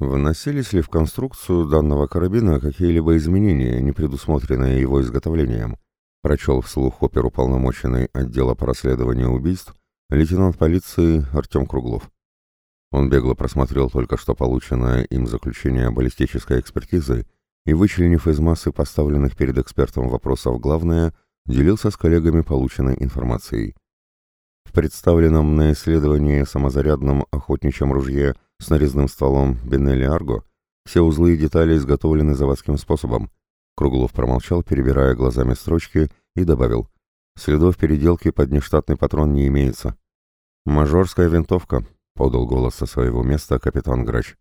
Вносились ли в конструкцию данного карабина какие-либо изменения, не предусмотренные его изготовлением? Прочел вслух оперуполномоченный отдела по расследованию убийств лейтенант полиции Артем Круглов. Он бегло просмотрел только что полученное им заключение баллистической экспертизы и, вычленив из массы поставленных перед экспертом вопросов главное, делился с коллегами полученной информацией. В представленном на исследовании самозарядном охотничьем ружье с нарезным стволом Бенелли Арго все узлы и детали изготовлены заводским способом. Круглов промолчал, перебирая глазами строчки, и добавил. Следов переделки под нештатный патрон не имеется. «Мажорская винтовка», — подал голос со своего места капитан Грач.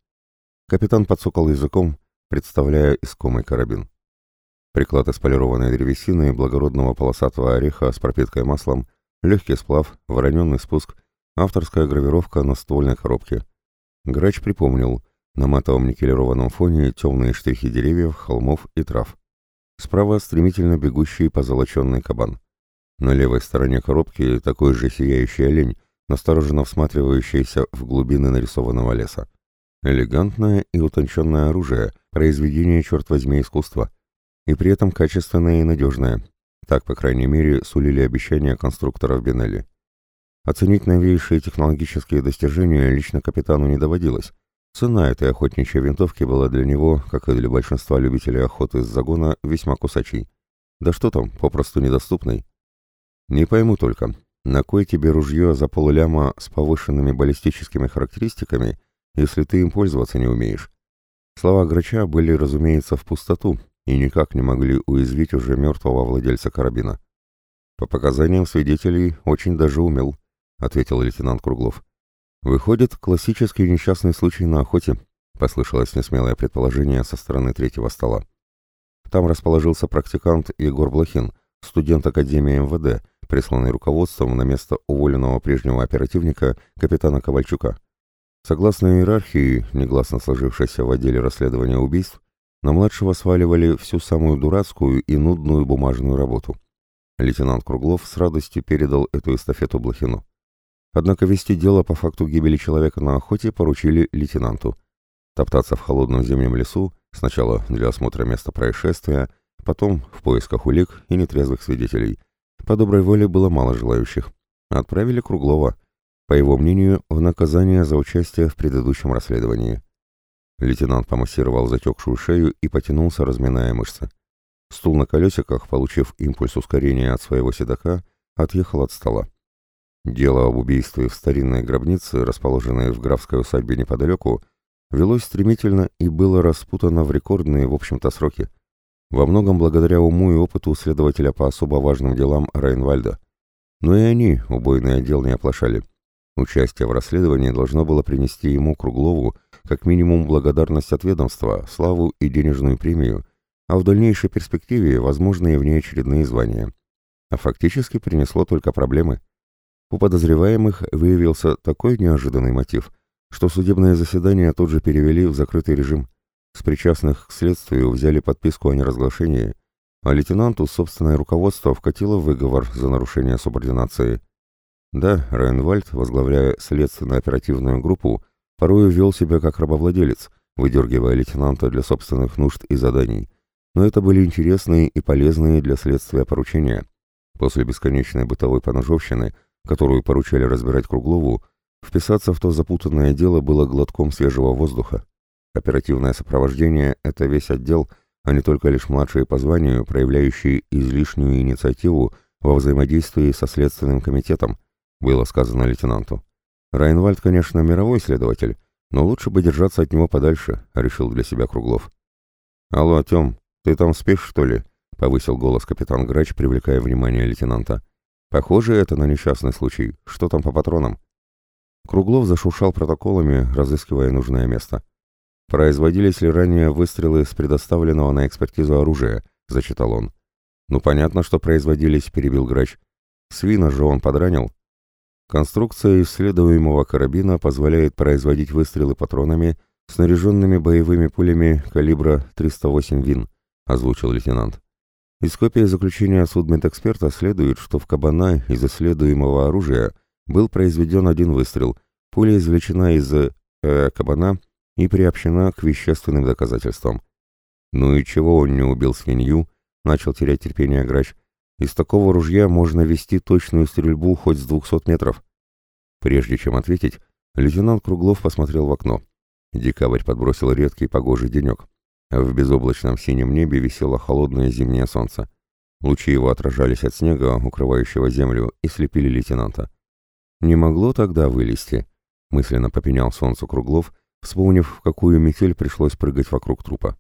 Капитан подсокал языком, представляя искомый карабин. Приклад из полированной древесины благородного полосатого ореха с пропиткой маслом, легкий сплав, вороненный спуск, авторская гравировка на ствольной коробке. Грач припомнил, на матовом никелированном фоне темные штрихи деревьев, холмов и трав. Справа стремительно бегущий позолоченный кабан. На левой стороне коробки такой же сияющий олень, настороженно всматривающийся в глубины нарисованного леса. Элегантное и утонченное оружие, произведение, черт возьми, искусства. И при этом качественное и надежное. Так, по крайней мере, сулили обещания конструкторов Бенелли. Оценить новейшие технологические достижения лично капитану не доводилось. Цена этой охотничьей винтовки была для него, как и для большинства любителей охоты с загона, весьма кусачей. Да что там, попросту недоступной. Не пойму только, на кой тебе ружье за полуляма с повышенными баллистическими характеристиками, если ты им пользоваться не умеешь. Слова Грача были, разумеется, в пустоту и никак не могли уязвить уже мертвого владельца карабина. «По показаниям свидетелей, очень даже умел», — ответил лейтенант Круглов. «Выходит, классический несчастный случай на охоте», — послышалось несмелое предположение со стороны третьего стола. Там расположился практикант Егор Блохин, студент Академии МВД, присланный руководством на место уволенного прежнего оперативника капитана Ковальчука. Согласно иерархии, негласно сложившейся в отделе расследования убийств, на младшего сваливали всю самую дурацкую и нудную бумажную работу. Лейтенант Круглов с радостью передал эту эстафету Блохину. Однако вести дело по факту гибели человека на охоте поручили лейтенанту. Топтаться в холодном зимнем лесу, сначала для осмотра места происшествия, потом в поисках улик и нетрезвых свидетелей. По доброй воле было мало желающих. Отправили Круглова, по его мнению, в наказание за участие в предыдущем расследовании. Лейтенант помассировал затекшую шею и потянулся, разминая мышцы. Стул на колесиках, получив импульс ускорения от своего седока, отъехал от стола. Дело об убийстве в старинной гробнице, расположенной в графской усадьбе неподалеку, велось стремительно и было распутано в рекордные, в общем-то, сроки. Во многом благодаря уму и опыту следователя по особо важным делам Райнвальда. Но и они, убойный отдел, не оплошали. Участие в расследовании должно было принести ему Круглову как минимум благодарность от ведомства, славу и денежную премию, а в дальнейшей перспективе возможные внеочередные звания. А фактически принесло только проблемы. У подозреваемых выявился такой неожиданный мотив, что судебное заседание тут же перевели в закрытый режим. С причастных к следствию взяли подписку о неразглашении, а лейтенанту собственное руководство вкатило выговор за нарушение субординации. Да, Райнвальд, возглавляя следственно-оперативную группу, порою вел себя как рабовладелец, выдергивая лейтенанта для собственных нужд и заданий. Но это были интересные и полезные для следствия поручения. После бесконечной бытовой поножовщины, которую поручали разбирать Круглову, вписаться в то запутанное дело было глотком свежего воздуха. Оперативное сопровождение — это весь отдел, а не только лишь младшие по званию, проявляющие излишнюю инициативу во взаимодействии со Следственным комитетом, было сказано лейтенанту. Райнвальд, конечно, мировой следователь, но лучше бы держаться от него подальше, решил для себя Круглов. «Алло, Тём, ты там спишь, что ли?» — повысил голос капитан Грач, привлекая внимание лейтенанта. «Похоже это на несчастный случай. Что там по патронам?» Круглов зашуршал протоколами, разыскивая нужное место. «Производились ли ранее выстрелы с предоставленного на экспертизу оружия?» — зачитал он. «Ну, понятно, что производились», — перебил Грач. «Свина же он подранил. Конструкция исследуемого карабина позволяет производить выстрелы патронами, снаряженными боевыми пулями калибра 308 ВИН, озвучил лейтенант. Из копии заключения судмедэксперта следует, что в кабана из исследуемого оружия был произведен один выстрел, пуля извлечена из э, кабана и приобщена к вещественным доказательствам. «Ну и чего он не убил свинью?» — начал терять терпение грач. «Из такого ружья можно вести точную стрельбу хоть с двухсот метров». Прежде чем ответить, лейтенант Круглов посмотрел в окно. Декабрь подбросил редкий погожий денек. В безоблачном синем небе висело холодное зимнее солнце. Лучи его отражались от снега, укрывающего землю, и слепили лейтенанта. «Не могло тогда вылезти», — мысленно попенял солнцу Круглов, вспомнив, в какую метель пришлось прыгать вокруг трупа.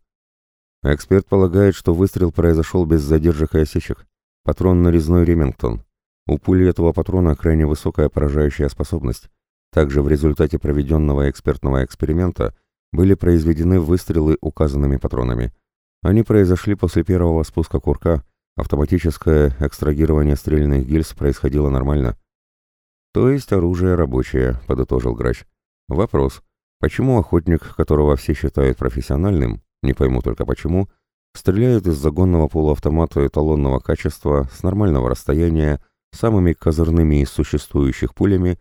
Эксперт полагает, что выстрел произошел без задержек и осечек. Патрон нарезной Ремингтон. У пули этого патрона крайне высокая поражающая способность. Также в результате проведенного экспертного эксперимента были произведены выстрелы указанными патронами. Они произошли после первого спуска курка, автоматическое экстрагирование стрельных гильз происходило нормально. «То есть оружие рабочее», — подытожил грач. «Вопрос. Почему охотник, которого все считают профессиональным, не пойму только почему, стреляет из загонного полуавтомата эталонного качества с нормального расстояния, самыми козырными из существующих пулями,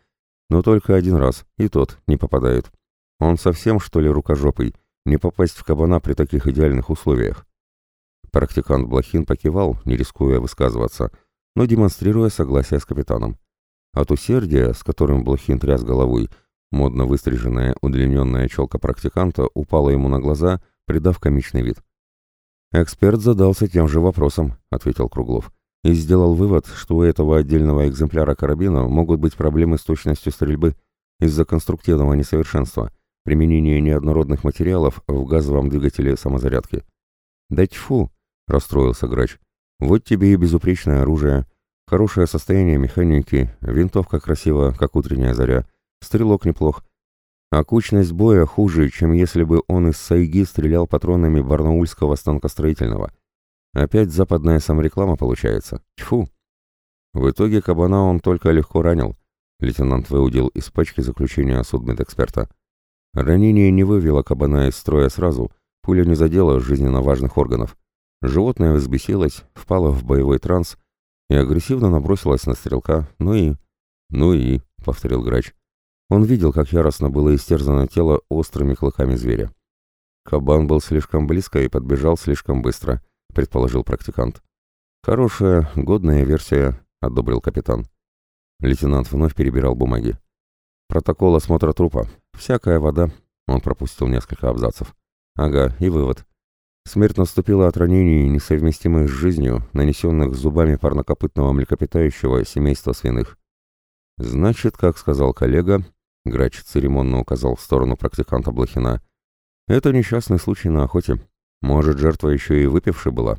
но только один раз, и тот не попадает. Он совсем, что ли, рукожопый, не попасть в кабана при таких идеальных условиях. Практикант Блохин покивал, не рискуя высказываться, но демонстрируя согласие с капитаном. От усердия, с которым Блохин тряс головой, модно выстриженная удлиненная челка практиканта упала ему на глаза, придав комичный вид. «Эксперт задался тем же вопросом», — ответил Круглов, и сделал вывод, что у этого отдельного экземпляра карабина могут быть проблемы с точностью стрельбы из-за конструктивного несовершенства, применения неоднородных материалов в газовом двигателе самозарядки. «Да тьфу!» — расстроился грач. «Вот тебе и безупречное оружие, хорошее состояние механики, винтовка красива, как утренняя заря, стрелок неплох, а кучность боя хуже, чем если бы он из сайги стрелял патронами барнаульского станкостроительного. Опять западная самореклама получается. Тьфу! В итоге кабана он только легко ранил. Лейтенант выудил из пачки заключения судмедэксперта. Ранение не вывело кабана из строя сразу, пуля не задела жизненно важных органов. Животное взбесилось, впало в боевой транс и агрессивно набросилось на стрелка. Ну и... «Ну и...» — повторил грач. Он видел, как яростно было истерзано тело острыми клыками зверя. Кабан был слишком близко и подбежал слишком быстро, предположил практикант. Хорошая, годная версия, одобрил капитан. Лейтенант вновь перебирал бумаги. Протокол осмотра трупа. Всякая вода. Он пропустил несколько абзацев. Ага, и вывод. Смерть наступила от ранений, несовместимых с жизнью, нанесенных зубами парнокопытного млекопитающего семейства свиных. Значит, как сказал коллега, Грач церемонно указал в сторону практиканта Блохина. «Это несчастный случай на охоте. Может, жертва еще и выпившая была?»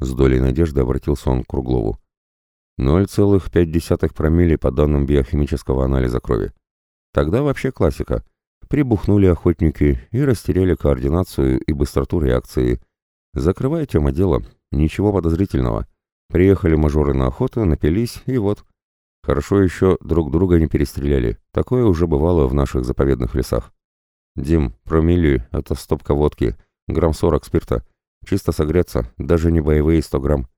С долей надежды обратился он к Круглову. «0,5 промилле по данным биохимического анализа крови. Тогда вообще классика. Прибухнули охотники и растеряли координацию и быстроту реакции. Закрывай тема дела. Ничего подозрительного. Приехали мажоры на охоту, напились, и вот. Хорошо еще друг друга не перестреляли. Такое уже бывало в наших заповедных лесах. Дим, промили — это стопка водки, грамм сорок спирта. Чисто согреться, даже не боевые сто грамм.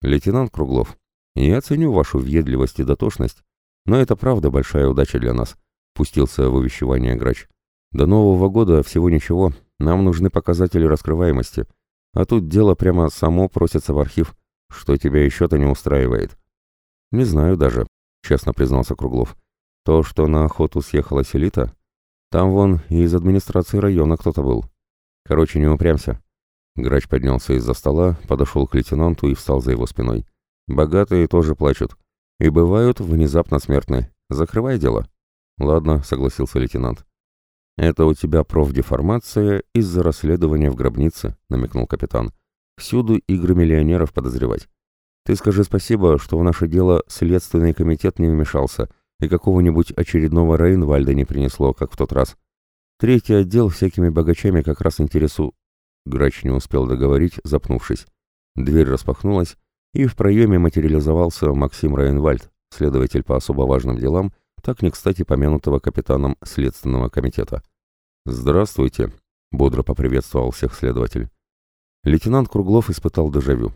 Лейтенант Круглов, я ценю вашу въедливость и дотошность, но это правда большая удача для нас, пустился в увещевание грач. До Нового года всего ничего, нам нужны показатели раскрываемости. А тут дело прямо само просится в архив. Что тебя еще-то не устраивает? Не знаю даже, — честно признался Круглов. «То, что на охоту съехалась элита, там вон и из администрации района кто-то был. Короче, не упрямся». Грач поднялся из-за стола, подошел к лейтенанту и встал за его спиной. «Богатые тоже плачут. И бывают внезапно смертны. Закрывай дело». «Ладно», — согласился лейтенант. «Это у тебя профдеформация из-за расследования в гробнице», — намекнул капитан. «Всюду игры миллионеров подозревать. Ты скажи спасибо, что в наше дело следственный комитет не вмешался и какого-нибудь очередного Рейнвальда не принесло, как в тот раз. Третий отдел всякими богачами как раз интересу...» Грач не успел договорить, запнувшись. Дверь распахнулась, и в проеме материализовался Максим Рейнвальд, следователь по особо важным делам, так не кстати помянутого капитаном Следственного комитета. «Здравствуйте», — бодро поприветствовал всех следователь. Лейтенант Круглов испытал дежавю.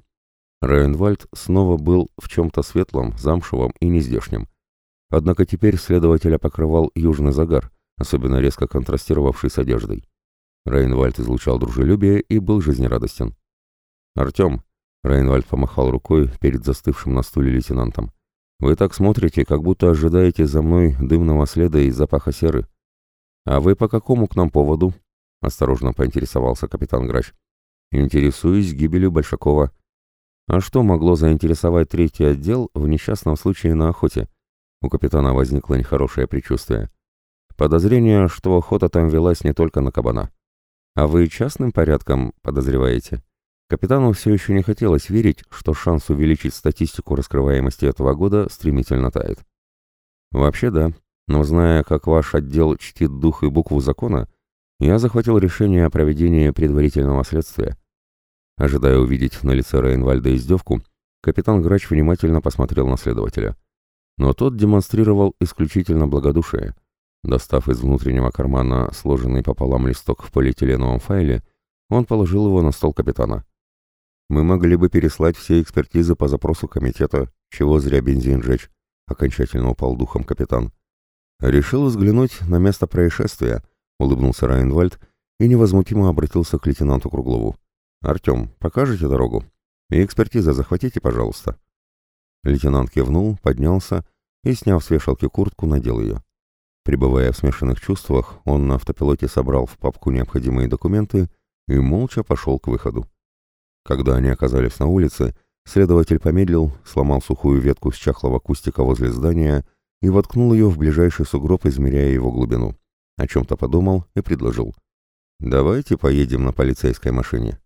Рейнвальд снова был в чем-то светлом, замшевом и нездешнем. Однако теперь следователя покрывал южный загар, особенно резко контрастировавший с одеждой. Рейнвальд излучал дружелюбие и был жизнерадостен. «Артем», — Рейнвальд помахал рукой перед застывшим на стуле лейтенантом, «вы так смотрите, как будто ожидаете за мной дымного следа и запаха серы». «А вы по какому к нам поводу?» — осторожно поинтересовался капитан Грач. «Интересуюсь гибелью Большакова». «А что могло заинтересовать третий отдел в несчастном случае на охоте?» У капитана возникло нехорошее предчувствие. Подозрение, что охота там велась не только на кабана. А вы частным порядком подозреваете? Капитану все еще не хотелось верить, что шанс увеличить статистику раскрываемости этого года стремительно тает. Вообще да, но зная, как ваш отдел чтит дух и букву закона, я захватил решение о проведении предварительного следствия. Ожидая увидеть на лице Рейнвальда издевку, капитан Грач внимательно посмотрел на следователя. Но тот демонстрировал исключительно благодушие – Достав из внутреннего кармана сложенный пополам листок в полиэтиленовом файле, он положил его на стол капитана. «Мы могли бы переслать все экспертизы по запросу комитета, чего зря бензин жечь», — окончательно упал духом капитан. «Решил взглянуть на место происшествия», — улыбнулся Райнвальд и невозмутимо обратился к лейтенанту Круглову. «Артем, покажете дорогу? И экспертизы захватите, пожалуйста». Лейтенант кивнул, поднялся и, сняв с вешалки куртку, надел ее. Пребывая в смешанных чувствах, он на автопилоте собрал в папку необходимые документы и молча пошел к выходу. Когда они оказались на улице, следователь помедлил, сломал сухую ветку с чахлого кустика возле здания и воткнул ее в ближайший сугроб, измеряя его глубину. О чем-то подумал и предложил. «Давайте поедем на полицейской машине».